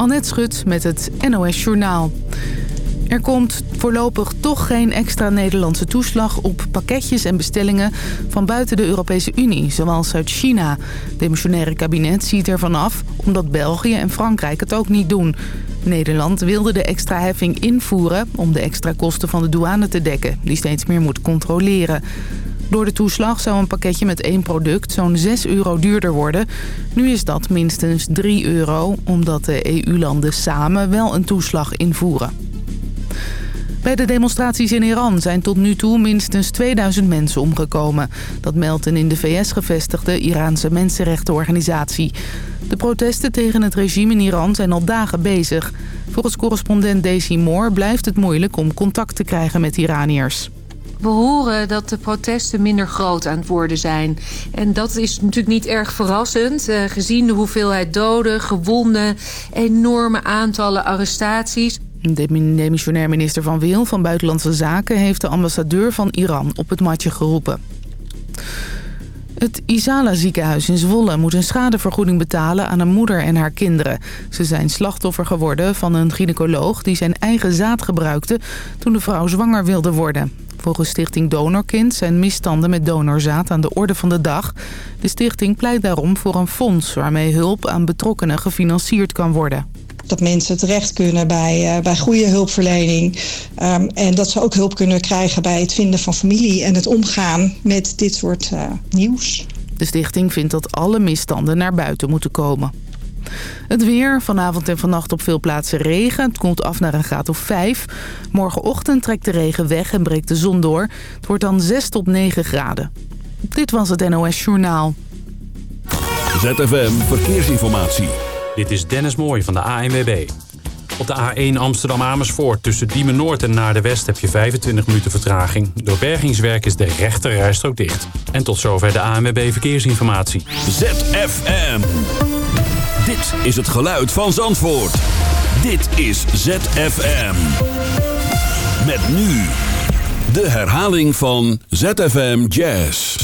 Annette Schut met het NOS Journaal. Er komt voorlopig toch geen extra Nederlandse toeslag op pakketjes en bestellingen van buiten de Europese Unie, zoals uit China. Het demissionaire kabinet ziet ervan af omdat België en Frankrijk het ook niet doen. Nederland wilde de extra heffing invoeren om de extra kosten van de douane te dekken, die steeds meer moet controleren. Door de toeslag zou een pakketje met één product zo'n 6 euro duurder worden. Nu is dat minstens 3 euro, omdat de EU-landen samen wel een toeslag invoeren. Bij de demonstraties in Iran zijn tot nu toe minstens 2000 mensen omgekomen. Dat meldt een in de VS gevestigde Iraanse mensenrechtenorganisatie. De protesten tegen het regime in Iran zijn al dagen bezig. Volgens correspondent Daisy Moore blijft het moeilijk om contact te krijgen met Iraniërs. We horen dat de protesten minder groot aan het worden zijn. En dat is natuurlijk niet erg verrassend. Uh, gezien de hoeveelheid doden, gewonden, enorme aantallen arrestaties. De demissionair minister Van Wil van Buitenlandse Zaken... heeft de ambassadeur van Iran op het matje geroepen. Het Isala ziekenhuis in Zwolle moet een schadevergoeding betalen aan een moeder en haar kinderen. Ze zijn slachtoffer geworden van een gynaecoloog die zijn eigen zaad gebruikte toen de vrouw zwanger wilde worden. Volgens Stichting Donorkind zijn misstanden met donorzaad aan de orde van de dag. De stichting pleit daarom voor een fonds waarmee hulp aan betrokkenen gefinancierd kan worden dat mensen terecht kunnen bij, uh, bij goede hulpverlening. Um, en dat ze ook hulp kunnen krijgen bij het vinden van familie en het omgaan met dit soort uh, nieuws. De stichting vindt dat alle misstanden naar buiten moeten komen. Het weer, vanavond en vannacht op veel plaatsen regen. Het komt af naar een graad of 5. Morgenochtend trekt de regen weg en breekt de zon door. Het wordt dan 6 tot 9 graden. Dit was het NOS Journaal. ZFM Verkeersinformatie. Dit is Dennis Mooij van de ANWB. Op de A1 Amsterdam-Amersfoort tussen Diemen Noord en naar de West heb je 25 minuten vertraging. Door bergingswerk is de rechter rijstrook dicht. En tot zover de ANWB Verkeersinformatie. ZFM. Dit is het geluid van Zandvoort. Dit is ZFM. Met nu de herhaling van ZFM Jazz.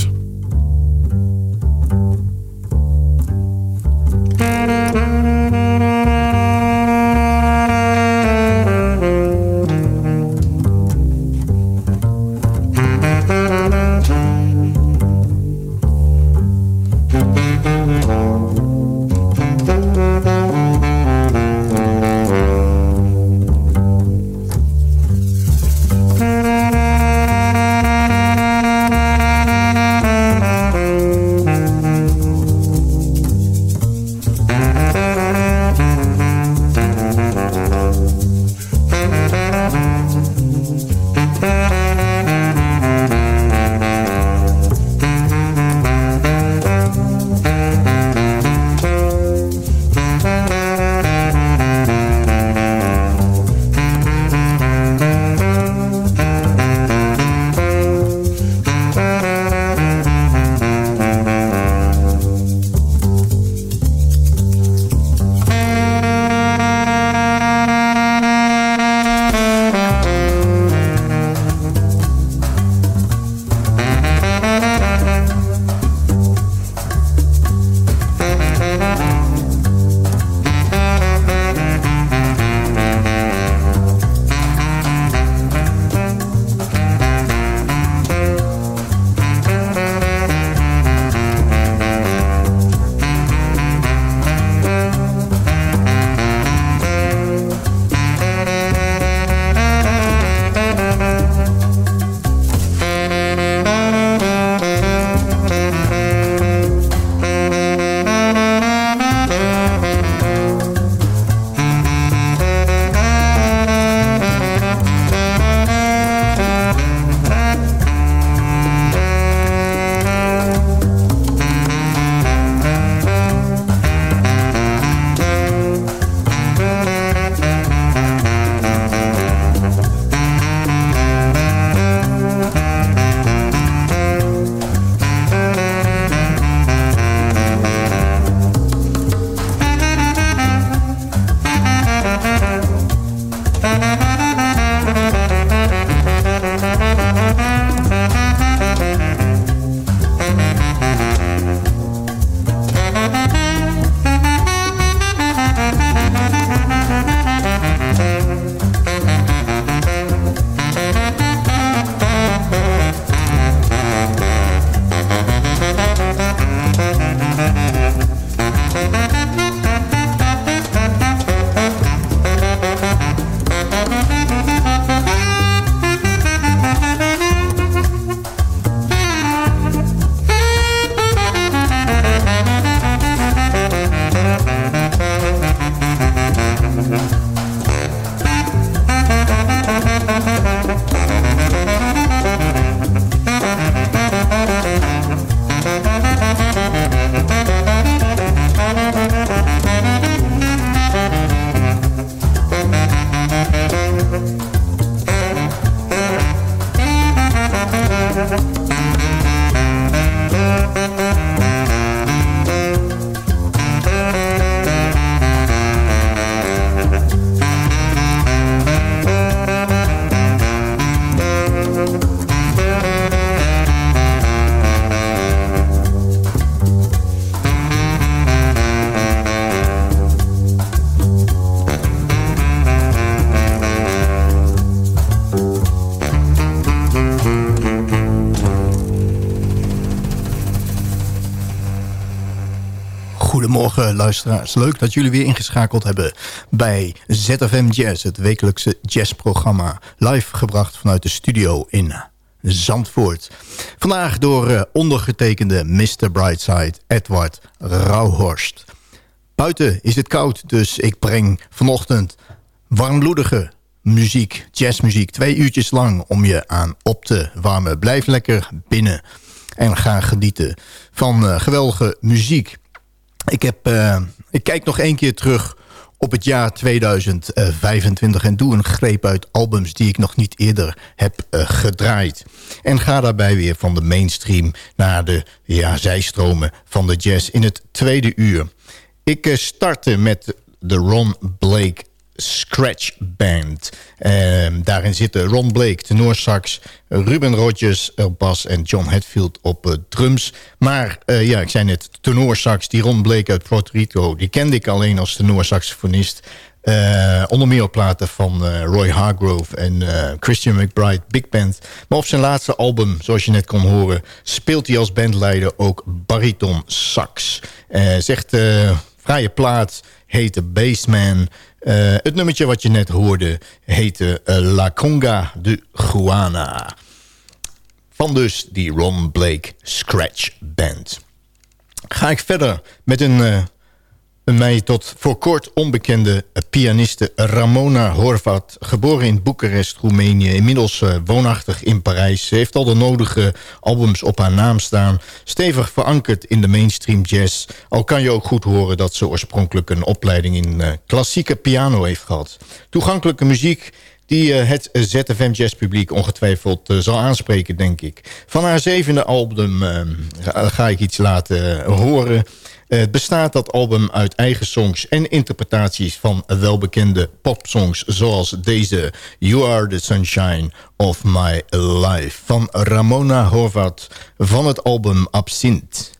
Leuk dat jullie weer ingeschakeld hebben bij ZFM Jazz. Het wekelijkse jazzprogramma. Live gebracht vanuit de studio in Zandvoort. Vandaag door uh, ondergetekende Mr. Brightside Edward Rauhorst. Buiten is het koud, dus ik breng vanochtend warmbloedige muziek, jazzmuziek. Twee uurtjes lang om je aan op te warmen. Blijf lekker binnen en ga genieten van uh, geweldige muziek. Ik, heb, uh, ik kijk nog één keer terug op het jaar 2025 en doe een greep uit albums die ik nog niet eerder heb uh, gedraaid. En ga daarbij weer van de mainstream naar de ja, zijstromen van de jazz in het tweede uur. Ik uh, startte met de Ron Blake Scratch Band. Uh, daarin zitten Ron Blake, tenorsax, Ruben Rodgers op bas en John Hetfield op uh, drums. Maar uh, ja, ik zei net, tenorsax, die Ron Blake uit Puerto Rico... die kende ik alleen als tenorsaxofonist. Uh, onder meer op platen van Roy Hargrove en Christian McBride Big Band. Maar op zijn laatste album, zoals je net kon horen... speelt hij als bandleider ook bariton sax. zegt vrije plaat, heette Bassman... Uh, het nummertje wat je net hoorde heette uh, La Conga de Guana. Van dus die Ron Blake Scratch Band. Ga ik verder met een, uh, een mij tot voor kort onbekende pianiste Ramona Horvat. Geboren in Boekarest, Roemenië. Inmiddels woonachtig in Parijs. Ze heeft al de nodige albums op haar naam staan. Stevig verankerd in de mainstream jazz. Al kan je ook goed horen dat ze oorspronkelijk een opleiding in klassieke piano heeft gehad. Toegankelijke muziek die uh, het ZFM Jazz publiek ongetwijfeld zal aanspreken, denk ik. Van haar zevende album uh, ga ik iets laten horen. Het bestaat dat album uit eigen songs en interpretaties van welbekende popsongs... zoals deze You Are the Sunshine of My Life van Ramona Horvat van het album Absint.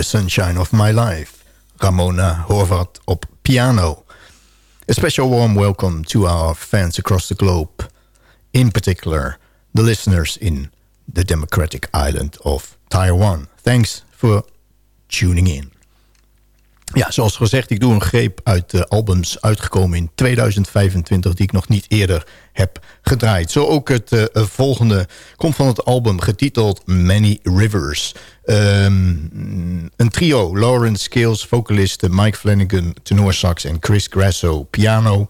The sunshine of my life. Ramona Horvat op piano. A special warm welcome to our fans across the globe. In particular, the listeners in the democratic island of Taiwan. Thanks for tuning in. Ja, zoals gezegd, ik doe een greep uit de albums uitgekomen in 2025... die ik nog niet eerder heb gedraaid. Zo ook het uh, volgende komt van het album getiteld Many Rivers. Um, een trio, Lawrence Scales, vocalisten... Mike Flanagan, sax en Chris Grasso, piano...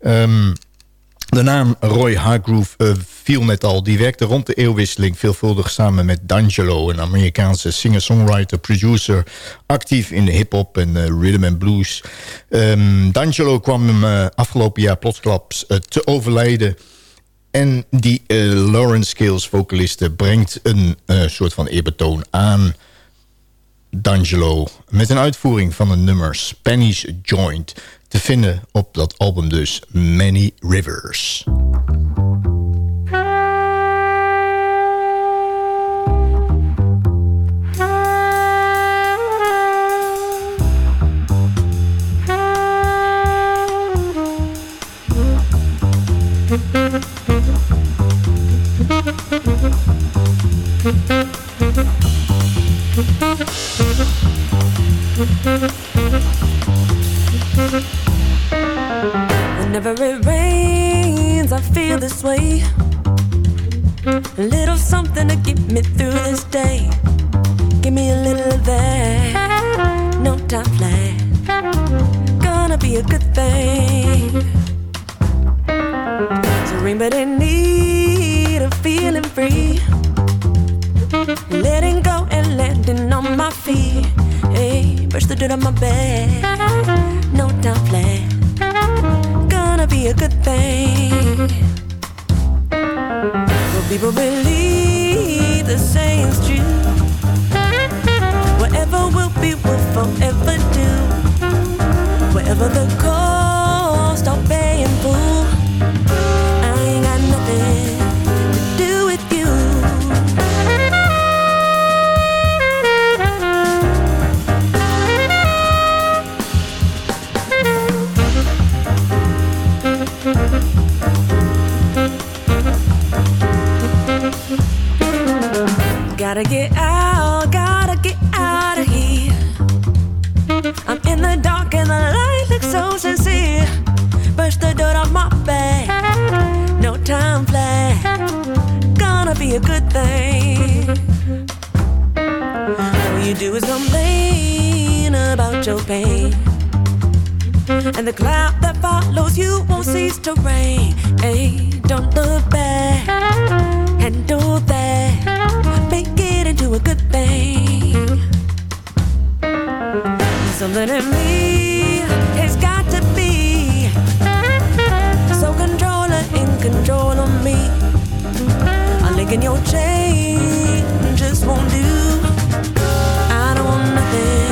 Um, de naam Roy Hargrove uh, viel net al. Die werkte rond de eeuwwisseling veelvuldig samen met D'Angelo... een Amerikaanse singer-songwriter, producer... actief in de hip-hop en uh, rhythm and blues. Um, D'Angelo kwam uh, afgelopen jaar plotsklaps te overlijden... En die Lawrence Scales vocaliste brengt een soort van eerbetoon aan D'Angelo... met een uitvoering van een nummer Spanish Joint te vinden op dat album dus Many Rivers. Something in me has got to be so controller in control of me. A link in your chain just won't do. I don't want nothing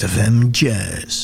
ZFM Jazz.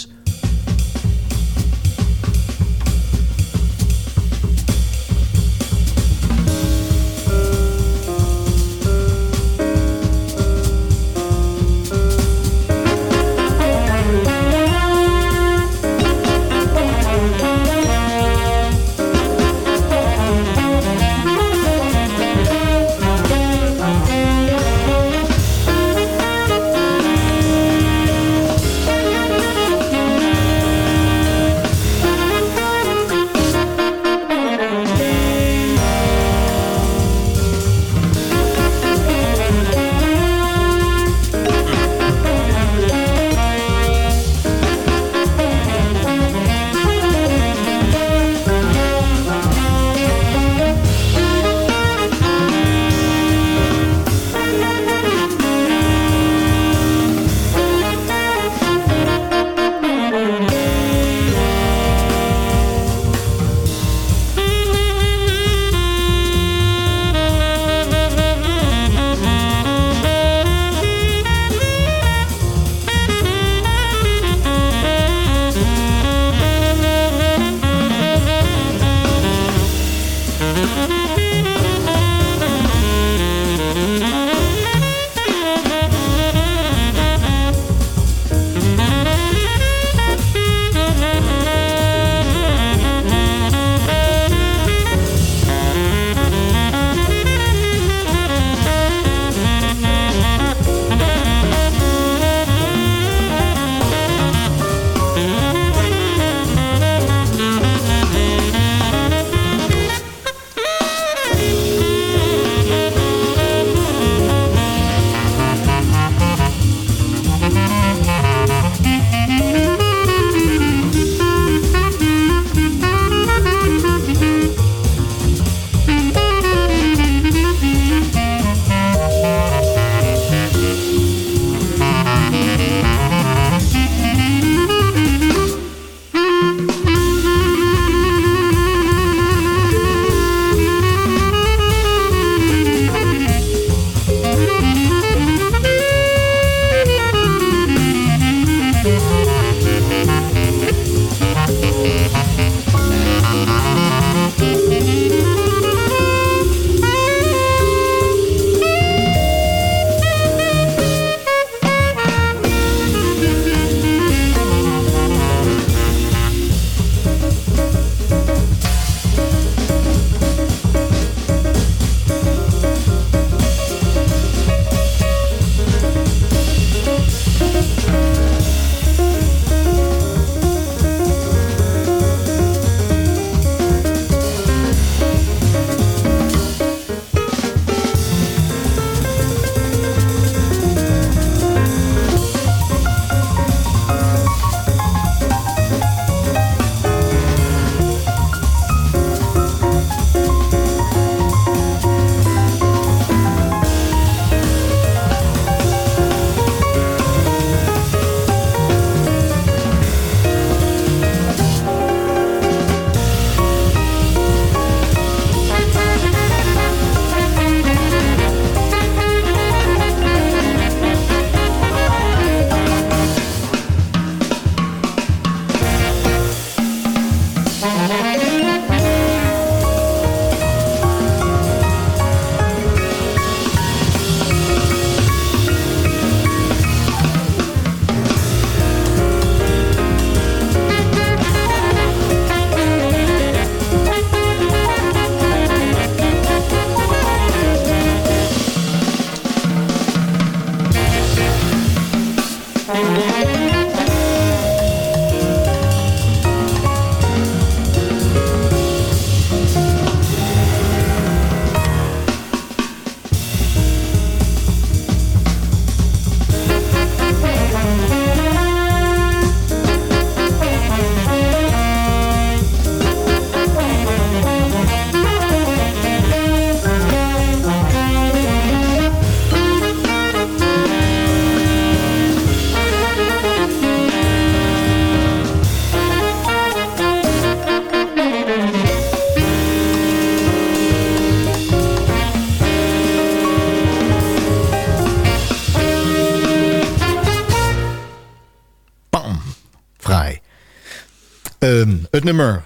Het nummer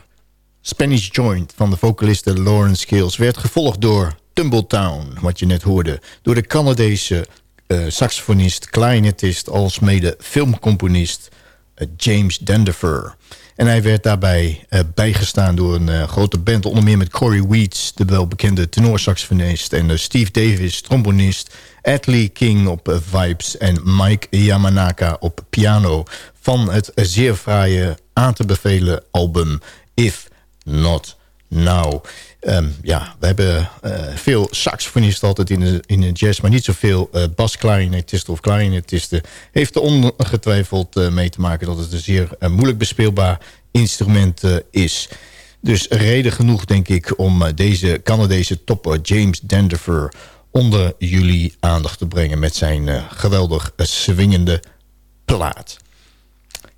Spanish Joint van de vocaliste Lawrence Kills... werd gevolgd door Tumbletown, wat je net hoorde... door de Canadese uh, saxofonist, clarinetist... alsmede filmcomponist uh, James Dendifer. En hij werd daarbij uh, bijgestaan door een grote band... onder meer met Corey Weeds, de welbekende tenorsaxofonist... en Steve Davis, trombonist... Lee King op vibes en Mike Yamanaka op piano... van het zeer fraaie aan te bevelen album If Not Now. Um, ja, we hebben uh, veel saxofonisten altijd in de, in de jazz... maar niet zoveel uh, basklarinetisten of klarinetisten. Heeft er ongetwijfeld uh, mee te maken dat het een zeer moeilijk bespeelbaar instrument is. Dus reden genoeg, denk ik, om deze Canadese topper James Dendifer... onder jullie aandacht te brengen met zijn geweldig swingende plaat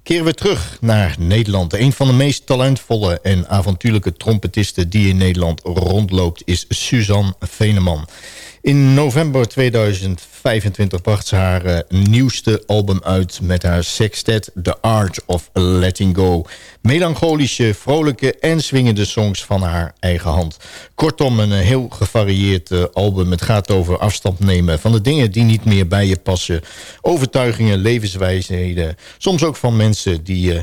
keren we terug naar Nederland. Een van de meest talentvolle en avontuurlijke trompetisten die in Nederland rondloopt is Suzanne Veneman. In november 2025 bracht ze haar uh, nieuwste album uit met haar sextet The Art of Letting Go. Melancholische, vrolijke en swingende songs van haar eigen hand. Kortom, een heel gevarieerd uh, album. Het gaat over afstand nemen van de dingen die niet meer bij je passen. Overtuigingen, levenswijsheden. Soms ook van mensen die je uh,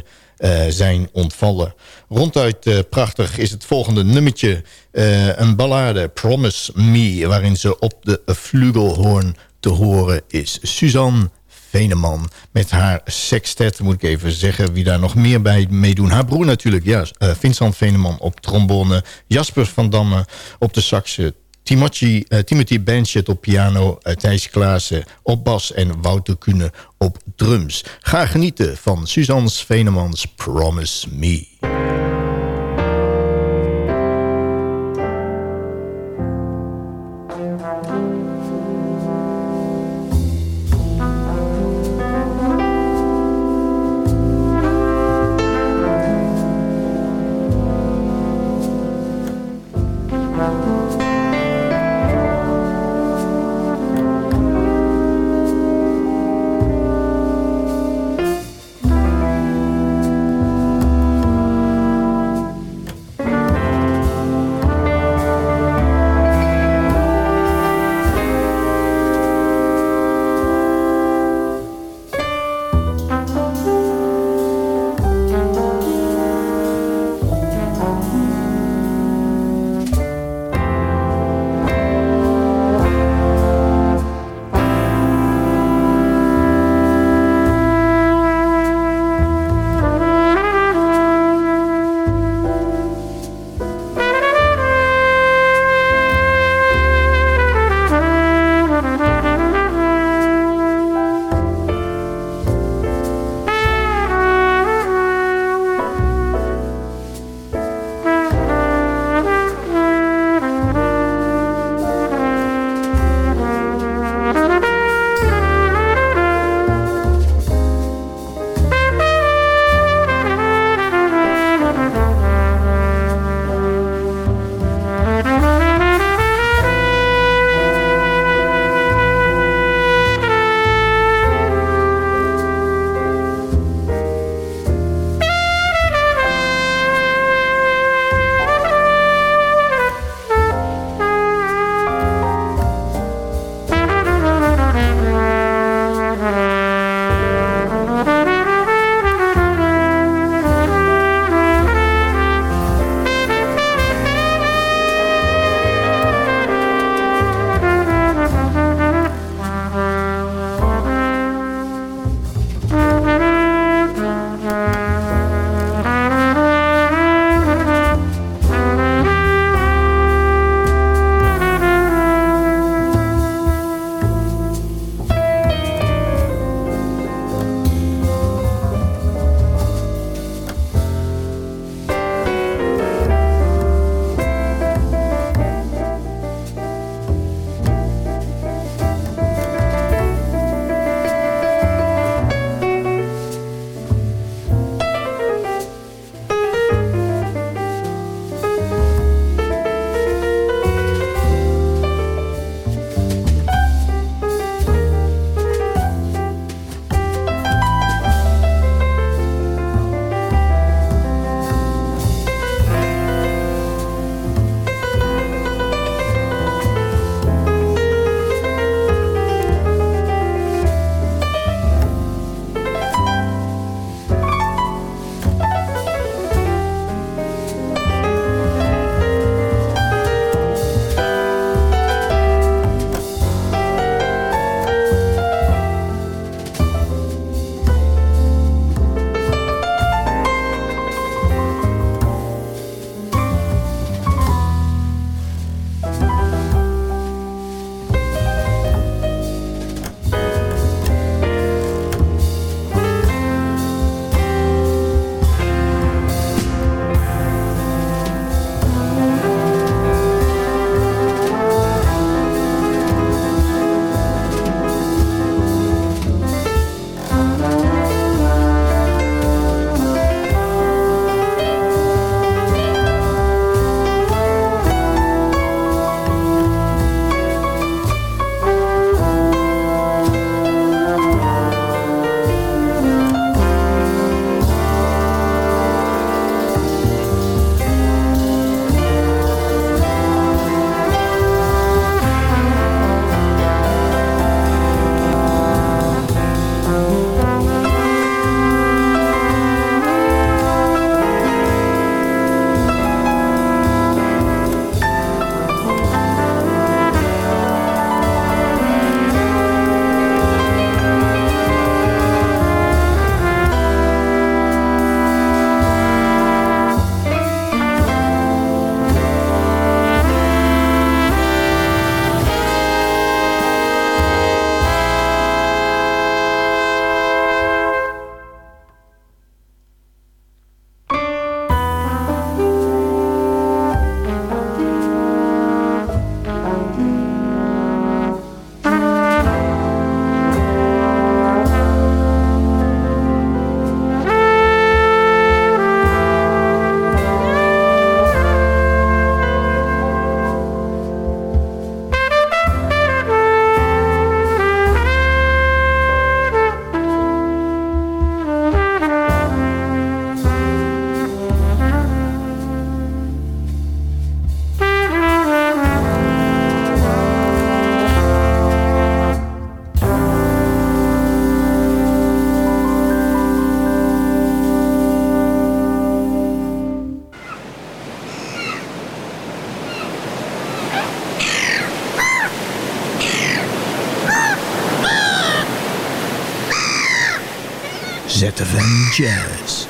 zijn ontvallen. Ronduit uh, prachtig is het volgende nummertje. Uh, een ballade, Promise Me, waarin ze op de flugelhoorn te horen is. Suzanne Veneman met haar sextet, moet ik even zeggen wie daar nog meer bij meedoen. Haar broer natuurlijk, ja, Vincent Veneman op trombone, Jasper van Damme op de saxen, Timothy, uh, Timothy Benchett op piano, uh, Thijs Klaassen op bas en Wouter Kuhne op drums. Ga genieten van Suzanne Venemans Promise Me. Jazz.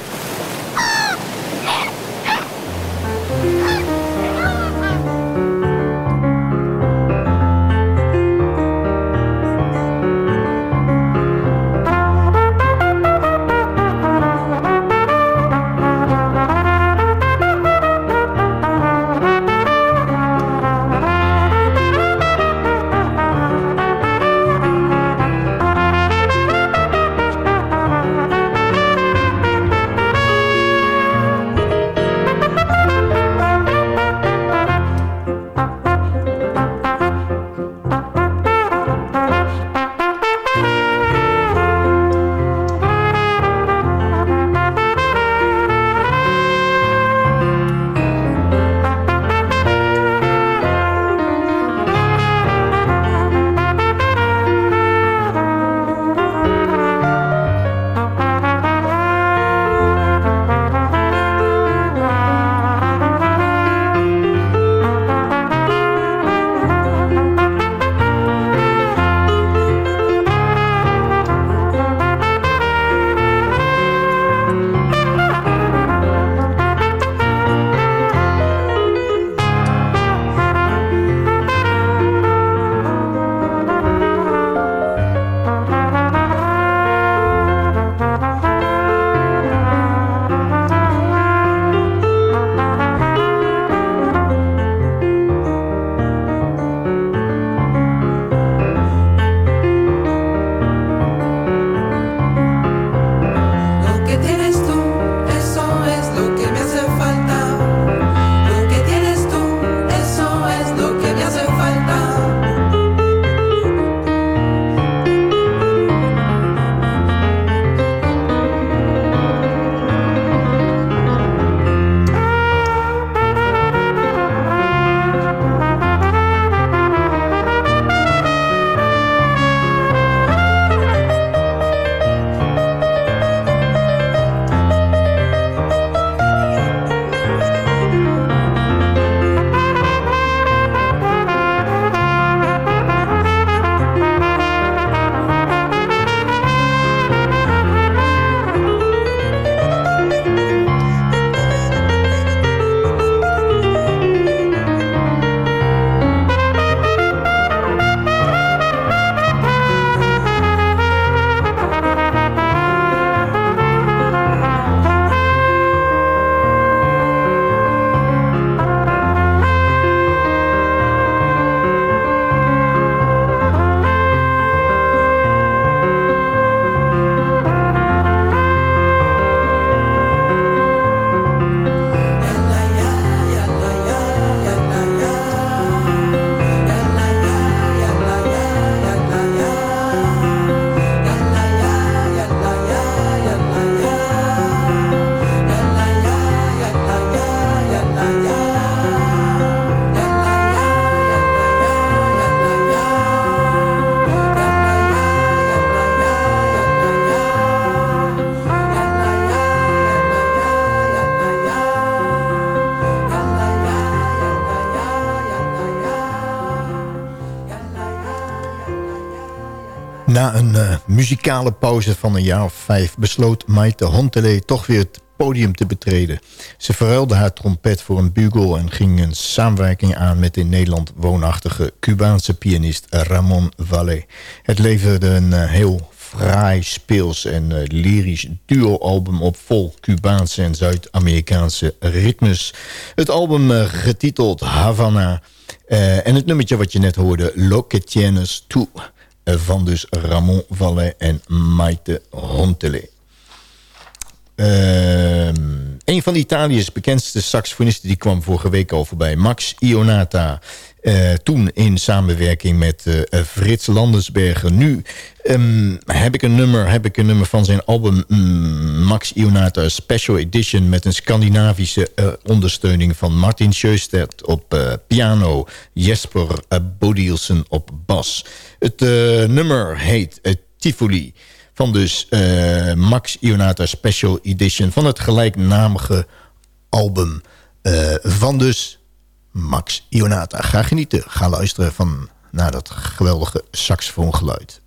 Muzikale pauze van een jaar of vijf... besloot Maite Hontele toch weer het podium te betreden. Ze verruilde haar trompet voor een bugle... en ging een samenwerking aan met in Nederland woonachtige... Cubaanse pianist Ramon Valle. Het leverde een uh, heel fraai, speels en uh, lyrisch duo-album op vol Cubaanse en Zuid-Amerikaanse ritmes. Het album uh, getiteld Havana en het nummertje wat je net hoorde, Lo que tienes tú van dus Ramon Valle en Maite Hontele. Uh, een van Italië's bekendste saxofonisten die kwam vorige week al voorbij. Max Ionata. Uh, toen in samenwerking met uh, Frits Landensberger. Nu um, heb, ik een nummer, heb ik een nummer van zijn album um, Max Ionata Special Edition... met een Scandinavische uh, ondersteuning van Martin Sjöstedt op piano... Jesper Bodielsen op bas. Het nummer heet Tivoli van dus Max Ionata Special Edition... van het gelijknamige album van dus Max Ionata. Ga genieten, ga luisteren van, naar dat geweldige saxofoongeluid.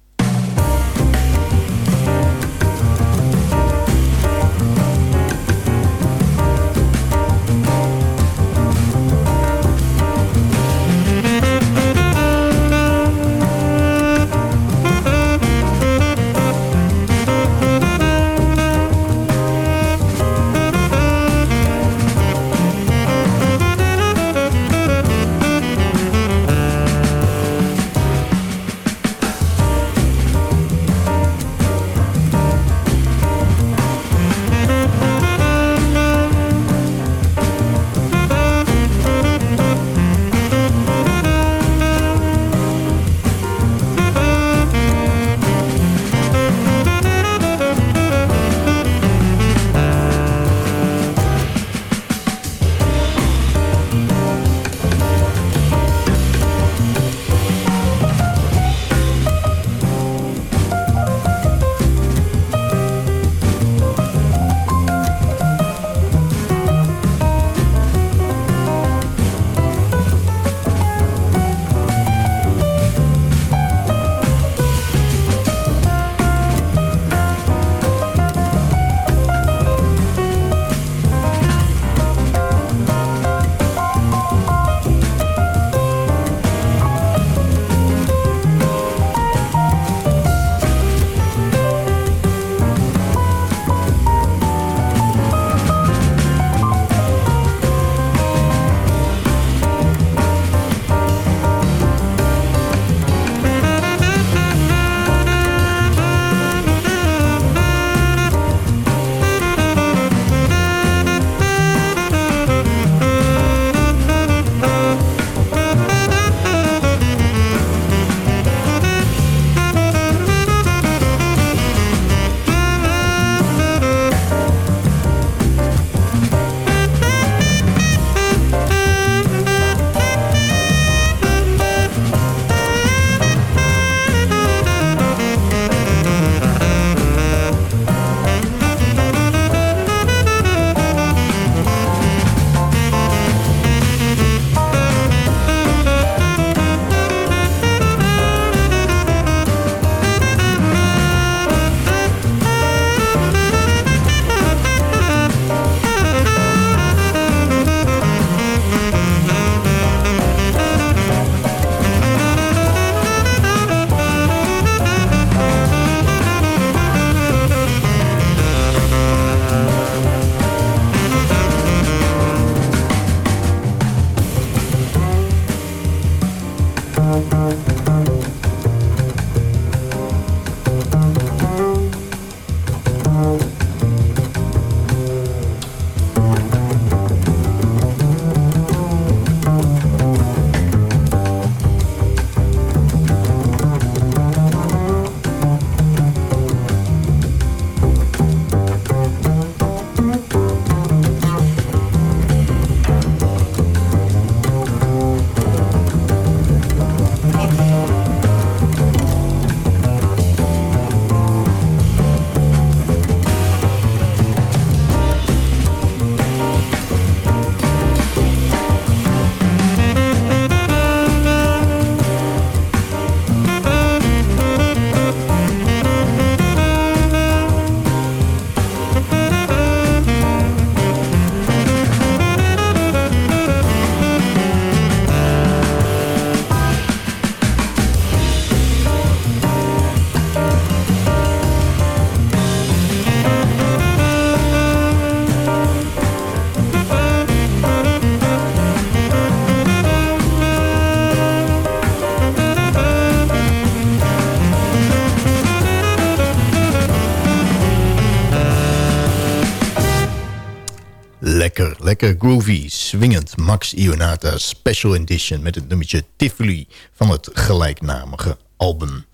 Groovy, swingend Max Ionata Special Edition... met het nummertje Tivoli van het gelijknamige album.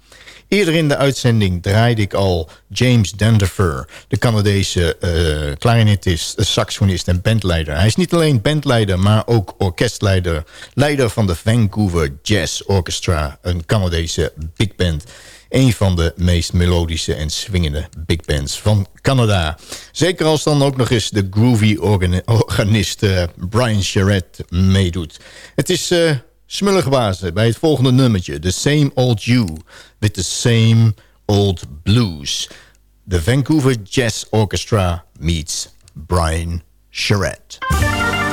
Eerder in de uitzending draaide ik al James Danderfer... de Canadese uh, clarinetist, saxofonist en bandleider. Hij is niet alleen bandleider, maar ook orkestleider... leider van de Vancouver Jazz Orchestra, een Canadese big band... Een van de meest melodische en swingende big bands van Canada. Zeker als dan ook nog eens de groovy organist uh, Brian Charette meedoet. Het is uh, smullig bij het volgende nummertje. The Same Old You with the Same Old Blues. The Vancouver Jazz Orchestra meets Brian Charette.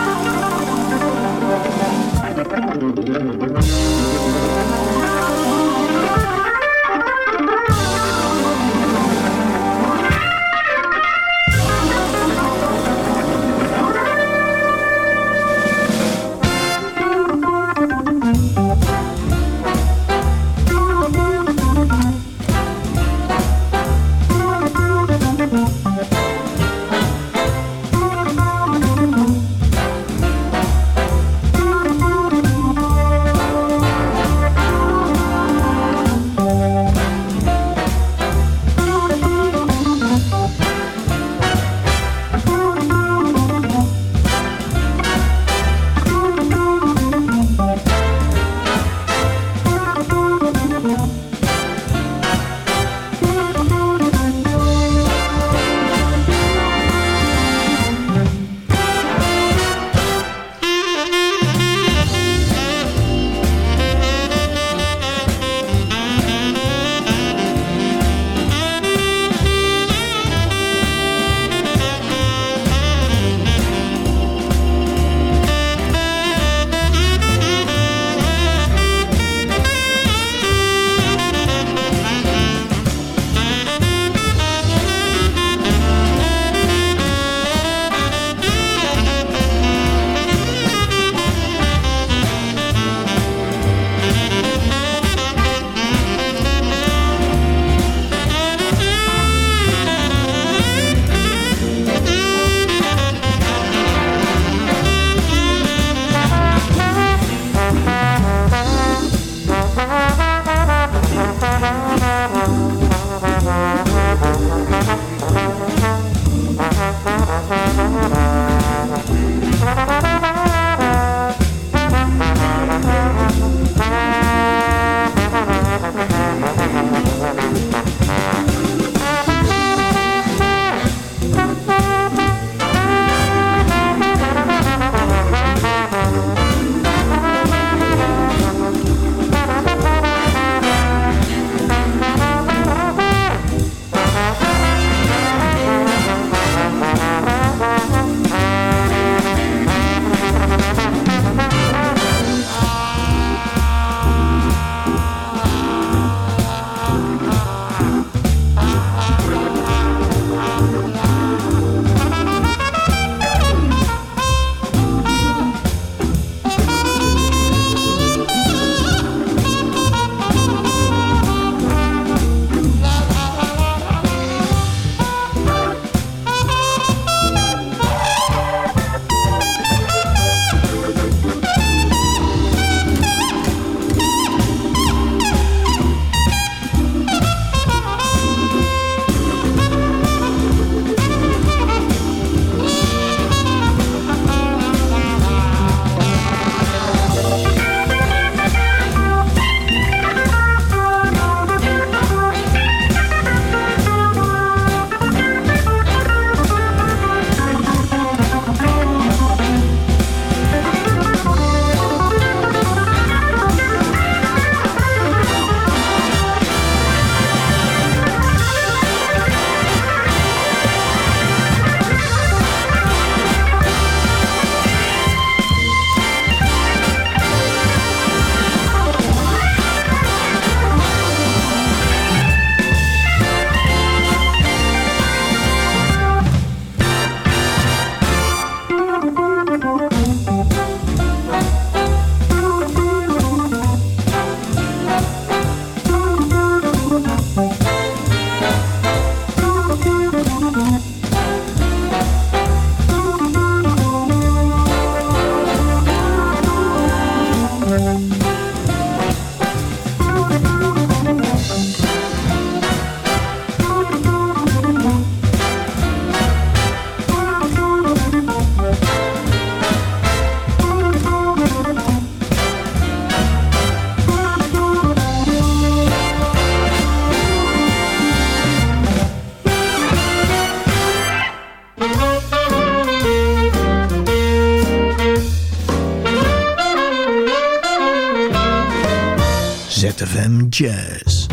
Jazz.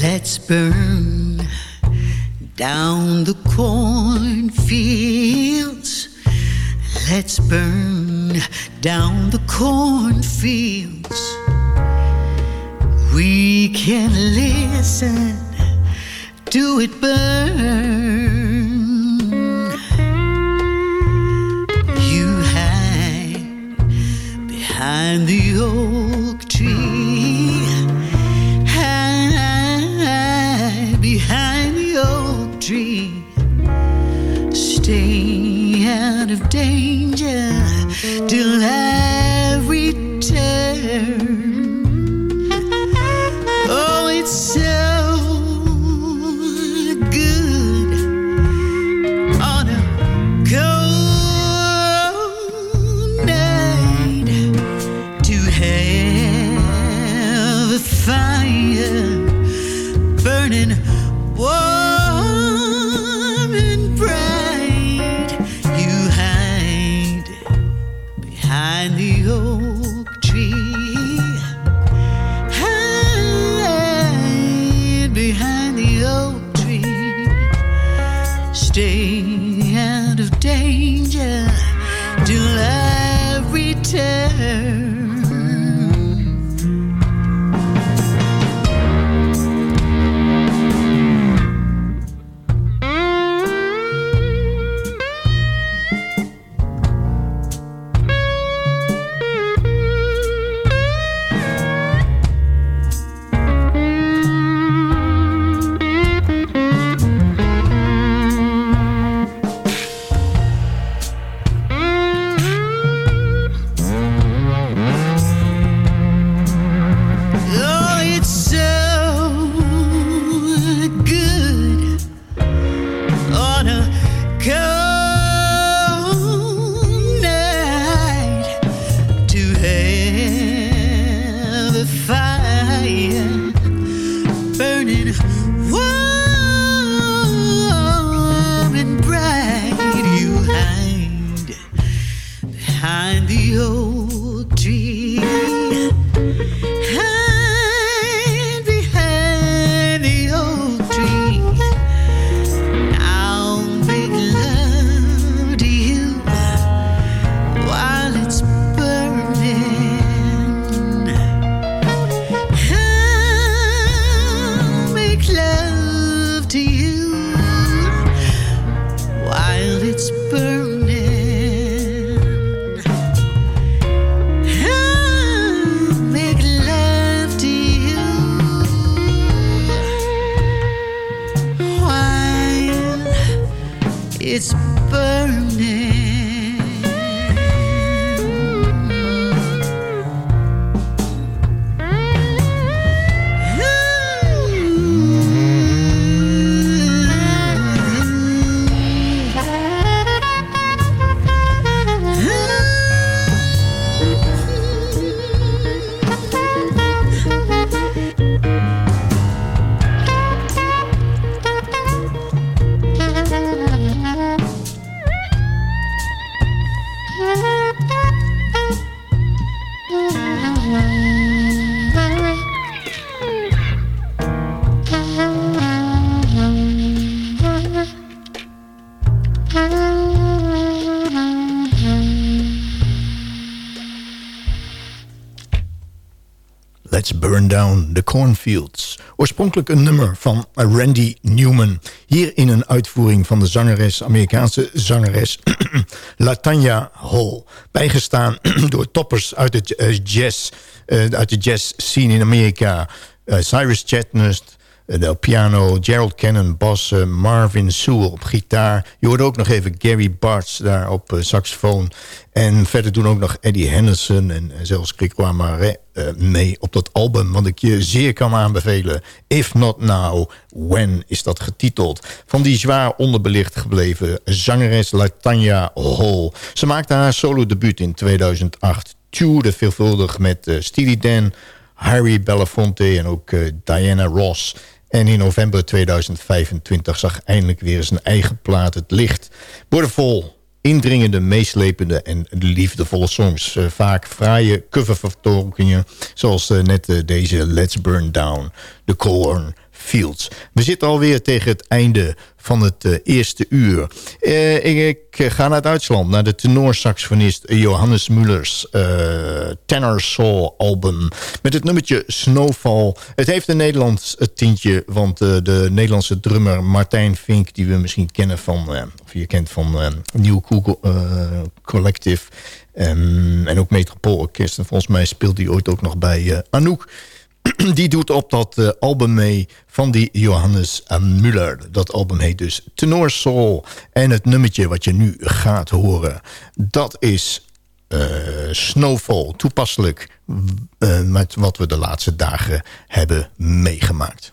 Let's burn down the cornfields. Let's burn down the cornfields. Fire burning warm Cornfields. Oorspronkelijk een nummer van Randy Newman. Hier in een uitvoering van de zangeres, Amerikaanse zangeres Latanya Hall. Bijgestaan door toppers uit, het, eh, jazz, eh, uit de jazz scene in Amerika. Eh, Cyrus Chatnust, de piano, Gerald Cannon, bas, eh, Marvin Sewell op gitaar. Je hoorde ook nog even Gary Bartz daar op eh, saxofoon. En verder doen ook nog Eddie Henderson en eh, zelfs Grégoire Marais eh, mee op dat album. Wat ik je zeer kan aanbevelen. If Not Now, When is dat getiteld. Van die zwaar onderbelicht gebleven zangeres Latanya Hall. Ze maakte haar solo debuut in 2008. Tourde veelvuldig met Steely Dan... Harry Belafonte en ook Diana Ross. En in november 2025 zag eindelijk weer zijn eigen plaat het licht. Boordevol indringende, meeslepende en liefdevolle songs. Uh, vaak fraaie coververtolkingen, zoals uh, net uh, deze Let's Burn Down, The Corn Fields. We zitten alweer tegen het einde van het uh, eerste uur. Uh, ik, ik, ga naar Duitsland, naar de tenorsaxofonist Johannes Mullers uh, tenor soul album met het nummertje Snowfall. Het heeft een Nederlands tintje, want de Nederlandse drummer Martijn Vink, die we misschien kennen van, of je kent van New Google Collective um, en ook Metropool Orkest. En volgens mij speelt hij ooit ook nog bij Anouk die doet op dat uh, album mee van die Johannes Muller. Dat album heet dus Tenor Soul. En het nummertje wat je nu gaat horen, dat is uh, Snowfall. Toepasselijk uh, met wat we de laatste dagen hebben meegemaakt.